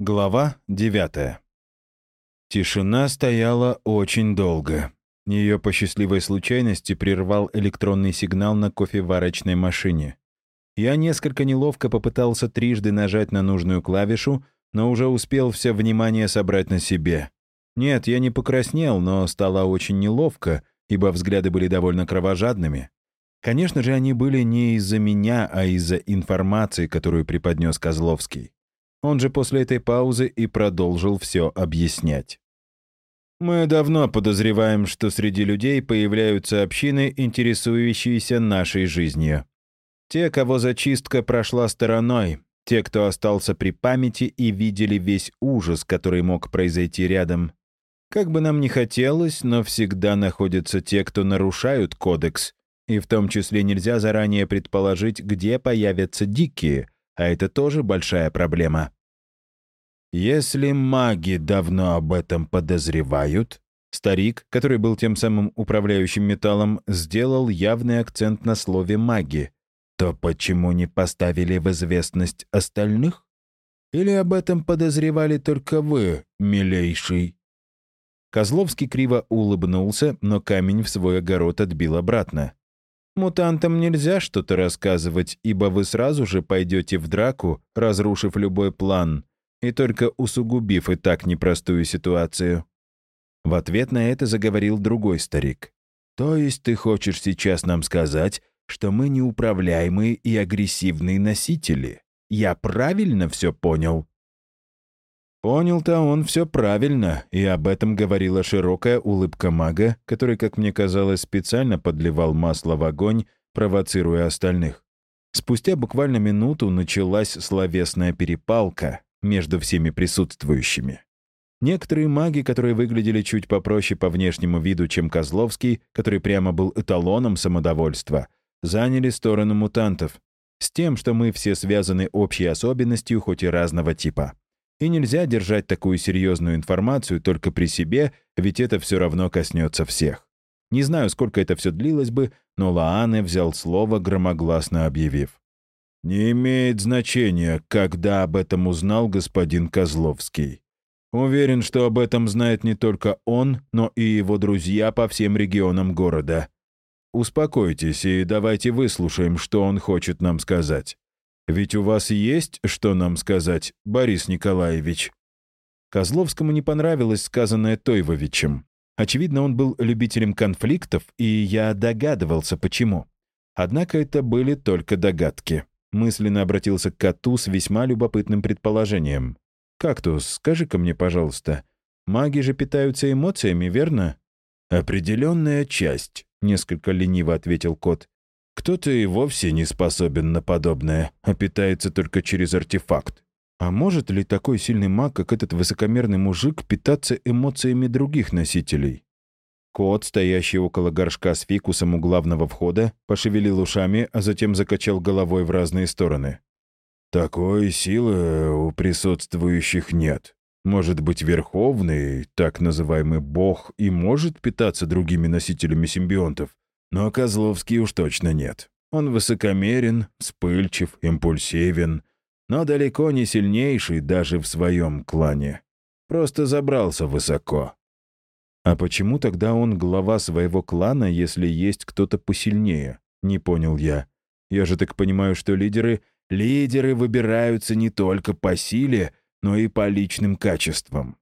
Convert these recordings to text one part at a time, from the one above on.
Глава 9 Тишина стояла очень долго. Ее по счастливой случайности прервал электронный сигнал на кофеварочной машине. Я несколько неловко попытался трижды нажать на нужную клавишу, но уже успел все внимание собрать на себе. Нет, я не покраснел, но стало очень неловко, ибо взгляды были довольно кровожадными. Конечно же, они были не из-за меня, а из-за информации, которую преподнес Козловский. Он же после этой паузы и продолжил все объяснять. Мы давно подозреваем, что среди людей появляются общины, интересующиеся нашей жизнью. Те, кого зачистка прошла стороной, те, кто остался при памяти и видели весь ужас, который мог произойти рядом. Как бы нам ни хотелось, но всегда находятся те, кто нарушают кодекс, и в том числе нельзя заранее предположить, где появятся дикие, а это тоже большая проблема. Если маги давно об этом подозревают, старик, который был тем самым управляющим металлом, сделал явный акцент на слове «маги», то почему не поставили в известность остальных? Или об этом подозревали только вы, милейший?» Козловский криво улыбнулся, но камень в свой огород отбил обратно. «Мутантам нельзя что-то рассказывать, ибо вы сразу же пойдете в драку, разрушив любой план, и только усугубив и так непростую ситуацию. В ответ на это заговорил другой старик. «То есть ты хочешь сейчас нам сказать, что мы неуправляемые и агрессивные носители? Я правильно все понял?» Понял-то он все правильно, и об этом говорила широкая улыбка мага, который, как мне казалось, специально подливал масло в огонь, провоцируя остальных. Спустя буквально минуту началась словесная перепалка, между всеми присутствующими. Некоторые маги, которые выглядели чуть попроще по внешнему виду, чем Козловский, который прямо был эталоном самодовольства, заняли сторону мутантов, с тем, что мы все связаны общей особенностью, хоть и разного типа. И нельзя держать такую серьезную информацию только при себе, ведь это все равно коснется всех. Не знаю, сколько это все длилось бы, но Лаане взял слово, громогласно объявив. Не имеет значения, когда об этом узнал господин Козловский. Уверен, что об этом знает не только он, но и его друзья по всем регионам города. Успокойтесь и давайте выслушаем, что он хочет нам сказать. Ведь у вас есть что нам сказать, Борис Николаевич?» Козловскому не понравилось сказанное Тойвовичем. Очевидно, он был любителем конфликтов, и я догадывался, почему. Однако это были только догадки. Мысленно обратился к коту с весьма любопытным предположением. «Кактус, скажи-ка мне, пожалуйста, маги же питаются эмоциями, верно?» «Определенная часть», — несколько лениво ответил кот. «Кто-то и вовсе не способен на подобное, а питается только через артефакт. А может ли такой сильный маг, как этот высокомерный мужик, питаться эмоциями других носителей? Кот, стоящий около горшка с фикусом у главного входа, пошевелил ушами, а затем закачал головой в разные стороны. «Такой силы у присутствующих нет. Может быть, Верховный, так называемый Бог, и может питаться другими носителями симбионтов, но Козловский уж точно нет. Он высокомерен, вспыльчив, импульсивен, но далеко не сильнейший даже в своем клане. Просто забрался высоко. А почему тогда он глава своего клана, если есть кто-то посильнее? Не понял я. Я же так понимаю, что лидеры... Лидеры выбираются не только по силе, но и по личным качествам.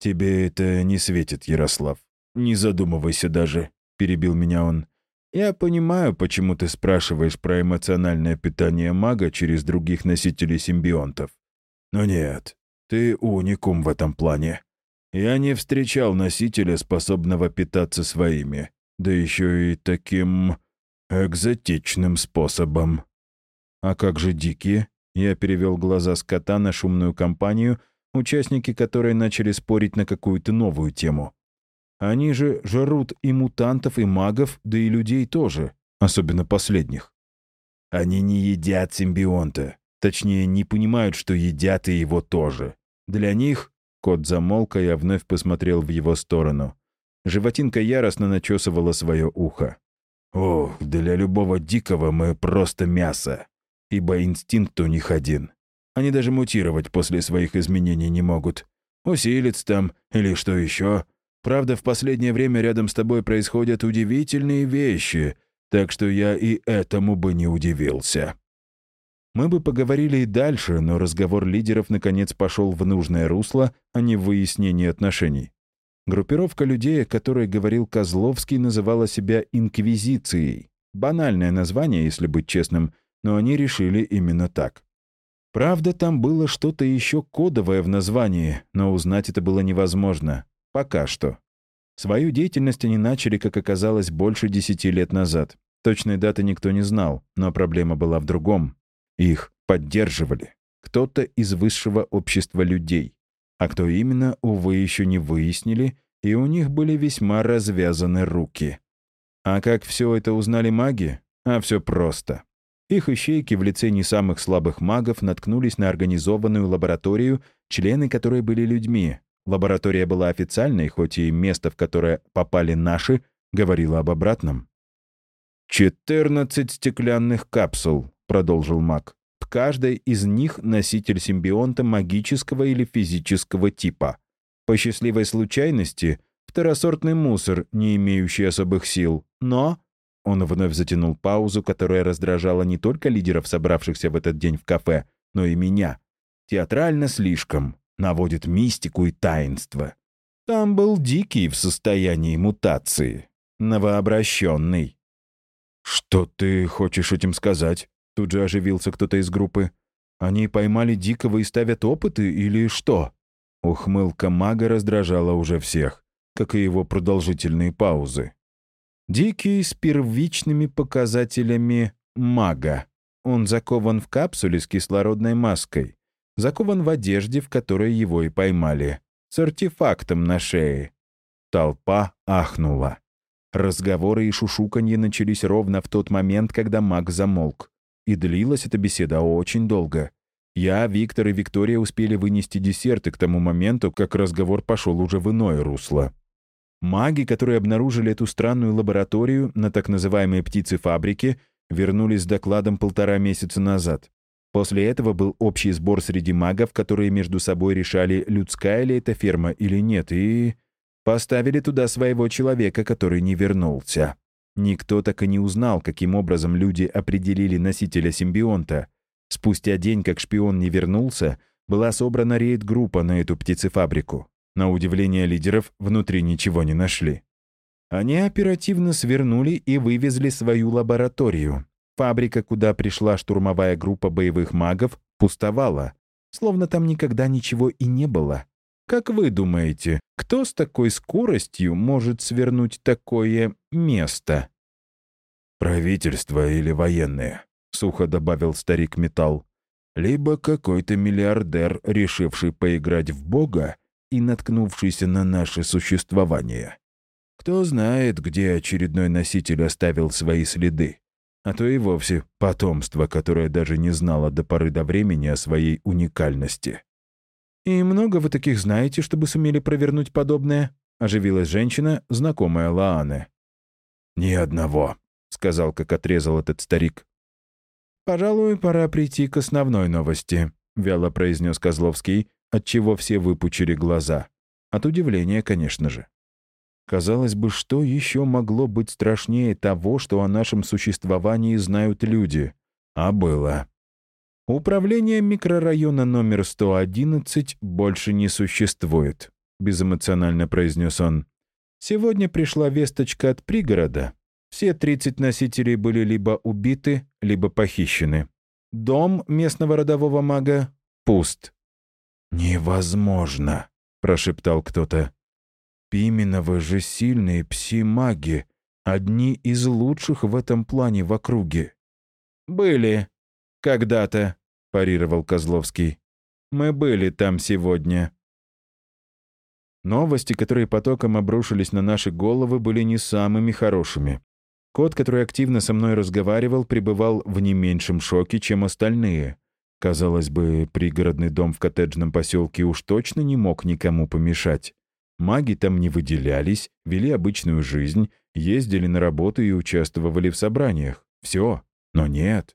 Тебе это не светит, Ярослав. Не задумывайся даже, перебил меня он. Я понимаю, почему ты спрашиваешь про эмоциональное питание мага через других носителей симбионтов. Но нет, ты уникум в этом плане. Я не встречал носителя, способного питаться своими, да еще и таким экзотичным способом. А как же дикие? Я перевел глаза с кота на шумную компанию, участники которой начали спорить на какую-то новую тему. Они же жрут и мутантов, и магов, да и людей тоже, особенно последних. Они не едят симбионта. Точнее, не понимают, что едят и его тоже. Для них Кот замолк, а я вновь посмотрел в его сторону. Животинка яростно начесывала свое ухо. «Ох, для любого дикого мы просто мясо, ибо инстинкт у них один. Они даже мутировать после своих изменений не могут. Усилиться там или что еще. Правда, в последнее время рядом с тобой происходят удивительные вещи, так что я и этому бы не удивился. Мы бы поговорили и дальше, но разговор лидеров наконец пошел в нужное русло, а не в выяснение отношений. Группировка людей, о которой говорил Козловский, называла себя «инквизицией». Банальное название, если быть честным, но они решили именно так. Правда, там было что-то еще кодовое в названии, но узнать это было невозможно. Пока что. Свою деятельность они начали, как оказалось, больше десяти лет назад. Точной даты никто не знал, но проблема была в другом. Их поддерживали. Кто-то из высшего общества людей. А кто именно, увы, еще не выяснили, и у них были весьма развязаны руки. А как все это узнали маги? А все просто. Их ищейки в лице не самых слабых магов наткнулись на организованную лабораторию, члены которой были людьми. Лаборатория была официальной, хоть и место, в которое попали наши, говорило об обратном. «Четырнадцать стеклянных капсул», — продолжил маг. «В каждой из них носитель симбионта магического или физического типа. По счастливой случайности — второсортный мусор, не имеющий особых сил, но он вновь затянул паузу, которая раздражала не только лидеров, собравшихся в этот день в кафе, но и меня. Театрально слишком. Наводит мистику и таинство. Там был Дикий в состоянии мутации. Новообращенный. «Что ты хочешь этим сказать?» Тут же оживился кто-то из группы. «Они поймали Дикого и ставят опыты или что?» Ухмылка мага раздражала уже всех, как и его продолжительные паузы. Дикий с первичными показателями мага. Он закован в капсуле с кислородной маской. Закован в одежде, в которой его и поймали. С артефактом на шее. Толпа ахнула. Разговоры и шушуканье начались ровно в тот момент, когда маг замолк. И длилась эта беседа очень долго. Я, Виктор и Виктория успели вынести десерты к тому моменту, как разговор пошел уже в иное русло. Маги, которые обнаружили эту странную лабораторию на так называемой птицефабрике, вернулись с докладом полтора месяца назад. После этого был общий сбор среди магов, которые между собой решали, людская ли это ферма или нет, и поставили туда своего человека, который не вернулся. Никто так и не узнал, каким образом люди определили носителя симбионта. Спустя день, как шпион не вернулся, была собрана рейд-группа на эту птицефабрику. На удивление лидеров внутри ничего не нашли. Они оперативно свернули и вывезли свою лабораторию. Фабрика, куда пришла штурмовая группа боевых магов, пустовала, словно там никогда ничего и не было. Как вы думаете, кто с такой скоростью может свернуть такое место? «Правительство или военные», — сухо добавил старик Металл. «Либо какой-то миллиардер, решивший поиграть в Бога и наткнувшийся на наше существование. Кто знает, где очередной носитель оставил свои следы, а то и вовсе потомство, которое даже не знало до поры до времени о своей уникальности. «И много вы таких знаете, чтобы сумели провернуть подобное?» — оживилась женщина, знакомая Лаане. «Ни одного», — сказал, как отрезал этот старик. «Пожалуй, пора прийти к основной новости», — вяло произнес Козловский, отчего все выпучили глаза. От удивления, конечно же. Казалось бы, что еще могло быть страшнее того, что о нашем существовании знают люди? А было. Управление микрорайона номер 111 больше не существует, безэмоционально произнес он. Сегодня пришла весточка от пригорода. Все 30 носителей были либо убиты, либо похищены. Дом местного родового мага пуст. «Невозможно», — прошептал кто-то. «Пименовы же сильные пси-маги, одни из лучших в этом плане в округе». «Были. Когда-то», — парировал Козловский. «Мы были там сегодня». Новости, которые потоком обрушились на наши головы, были не самыми хорошими. Кот, который активно со мной разговаривал, пребывал в не меньшем шоке, чем остальные — Казалось бы, пригородный дом в коттеджном поселке уж точно не мог никому помешать. Маги там не выделялись, вели обычную жизнь, ездили на работу и участвовали в собраниях. Все. Но нет.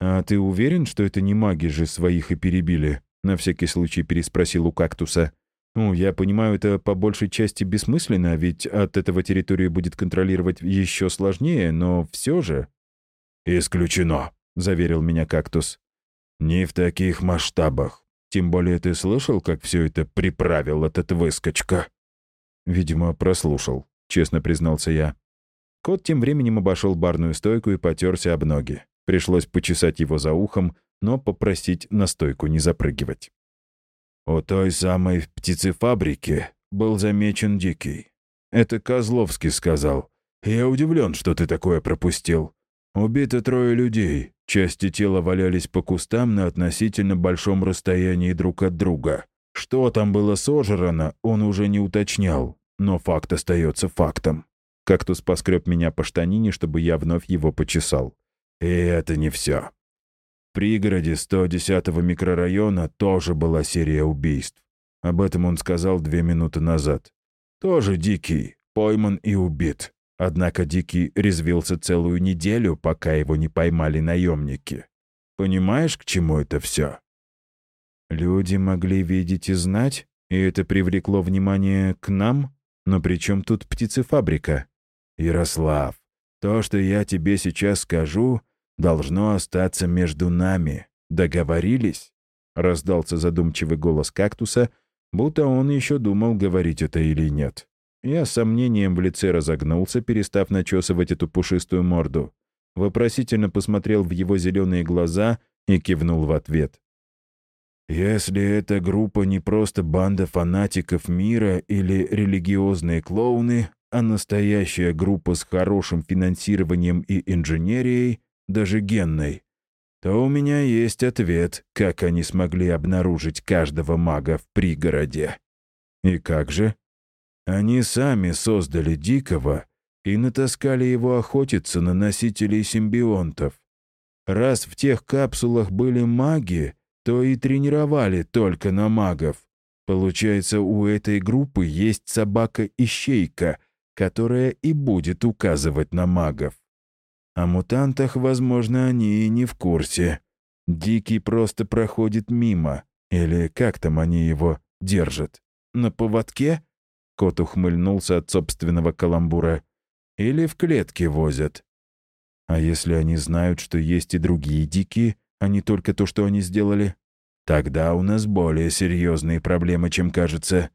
«А ты уверен, что это не маги же своих и перебили?» — на всякий случай переспросил у кактуса. «Ну, я понимаю, это по большей части бессмысленно, ведь от этого территорию будет контролировать еще сложнее, но все же...» «Исключено», — заверил меня кактус. «Не в таких масштабах. Тем более ты слышал, как все это приправил этот выскочка?» «Видимо, прослушал», — честно признался я. Кот тем временем обошел барную стойку и потерся об ноги. Пришлось почесать его за ухом, но попросить на стойку не запрыгивать. «У той самой птицефабрики был замечен Дикий. Это Козловский сказал. Я удивлен, что ты такое пропустил. Убито трое людей. Части тела валялись по кустам на относительно большом расстоянии друг от друга. Что там было сожрано, он уже не уточнял, но факт остается фактом. Кактус поскреб меня по штанине, чтобы я вновь его почесал. И это не все. В пригороде 110-го микрорайона тоже была серия убийств. Об этом он сказал две минуты назад. Тоже Дикий, пойман и убит. Однако Дикий резвился целую неделю, пока его не поймали наемники. Понимаешь, к чему это все? Люди могли видеть и знать, и это привлекло внимание к нам? Но при чем тут птицефабрика? Ярослав, то, что я тебе сейчас скажу, должно остаться между нами. Договорились? Раздался задумчивый голос кактуса, будто он еще думал, говорить это или нет. Я с сомнением в лице разогнулся, перестав начесывать эту пушистую морду. Вопросительно посмотрел в его зеленые глаза и кивнул в ответ. «Если эта группа не просто банда фанатиков мира или религиозные клоуны, а настоящая группа с хорошим финансированием и инженерией, даже генной, то у меня есть ответ, как они смогли обнаружить каждого мага в пригороде». «И как же?» Они сами создали Дикого и натаскали его охотиться на носителей симбионтов. Раз в тех капсулах были маги, то и тренировали только на магов. Получается, у этой группы есть собака-ищейка, которая и будет указывать на магов. О мутантах, возможно, они и не в курсе. Дикий просто проходит мимо. Или как там они его держат? На поводке? Кот ухмыльнулся от собственного каламбура. «Или в клетке возят». «А если они знают, что есть и другие дикие, а не только то, что они сделали?» «Тогда у нас более серьезные проблемы, чем кажется.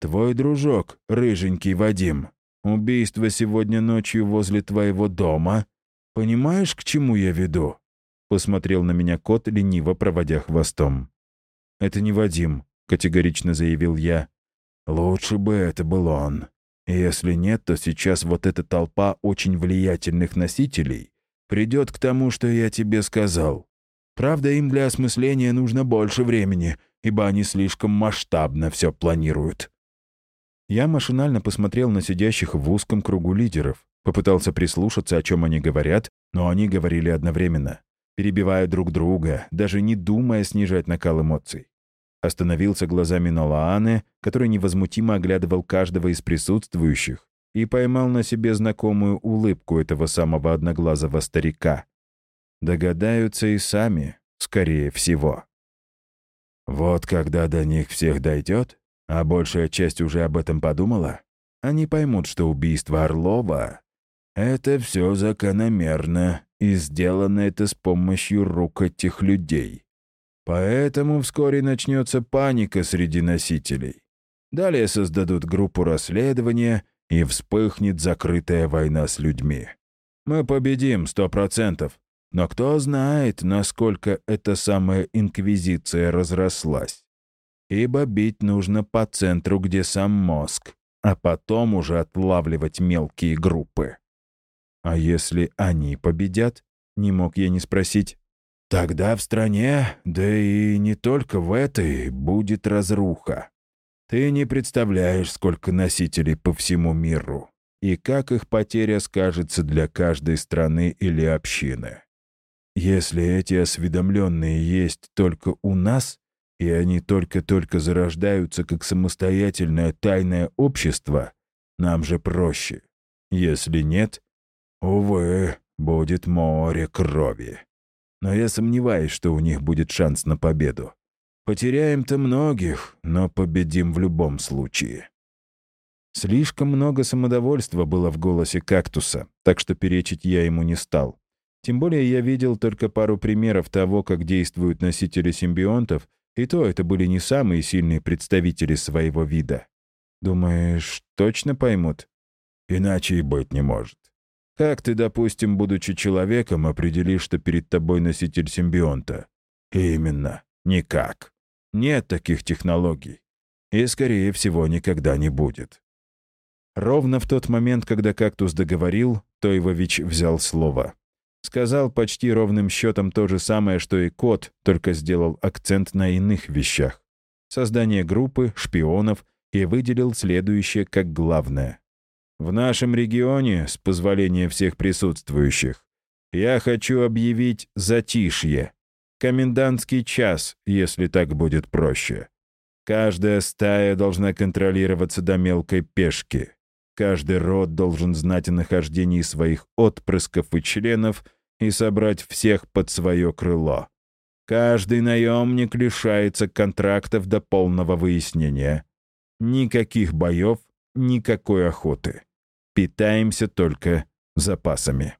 Твой дружок, рыженький Вадим, убийство сегодня ночью возле твоего дома. Понимаешь, к чему я веду?» Посмотрел на меня кот, лениво проводя хвостом. «Это не Вадим», — категорично заявил я. Лучше бы это был он. Если нет, то сейчас вот эта толпа очень влиятельных носителей придет к тому, что я тебе сказал. Правда, им для осмысления нужно больше времени, ибо они слишком масштабно все планируют. Я машинально посмотрел на сидящих в узком кругу лидеров, попытался прислушаться, о чем они говорят, но они говорили одновременно, перебивая друг друга, даже не думая снижать накал эмоций. Остановился глазами на Лаане, который невозмутимо оглядывал каждого из присутствующих, и поймал на себе знакомую улыбку этого самого одноглазого старика. Догадаются и сами, скорее всего. Вот когда до них всех дойдет, а большая часть уже об этом подумала, они поймут, что убийство Орлова — это все закономерно, и сделано это с помощью рук этих людей. Поэтому вскоре начнется паника среди носителей. Далее создадут группу расследования, и вспыхнет закрытая война с людьми. Мы победим сто процентов, но кто знает, насколько эта самая инквизиция разрослась. Ибо бить нужно по центру, где сам мозг, а потом уже отлавливать мелкие группы. А если они победят? Не мог я не спросить. Тогда в стране, да и не только в этой, будет разруха. Ты не представляешь, сколько носителей по всему миру, и как их потеря скажется для каждой страны или общины. Если эти осведомленные есть только у нас, и они только-только зарождаются как самостоятельное тайное общество, нам же проще. Если нет, увы, будет море крови. Но я сомневаюсь, что у них будет шанс на победу. Потеряем-то многих, но победим в любом случае. Слишком много самодовольства было в голосе кактуса, так что перечить я ему не стал. Тем более я видел только пару примеров того, как действуют носители симбионтов, и то это были не самые сильные представители своего вида. Думаешь, точно поймут? Иначе и быть не может. Как ты, допустим, будучи человеком, определишь, что перед тобой носитель симбионта? Именно. Никак. Нет таких технологий. И, скорее всего, никогда не будет. Ровно в тот момент, когда кактус договорил, Тойвович взял слово. Сказал почти ровным счетом то же самое, что и кот, только сделал акцент на иных вещах. Создание группы, шпионов и выделил следующее как главное. В нашем регионе, с позволения всех присутствующих, я хочу объявить затишье. Комендантский час, если так будет проще. Каждая стая должна контролироваться до мелкой пешки. Каждый род должен знать о нахождении своих отпрысков и членов и собрать всех под свое крыло. Каждый наемник лишается контрактов до полного выяснения. Никаких боев, никакой охоты. Питаемся только запасами.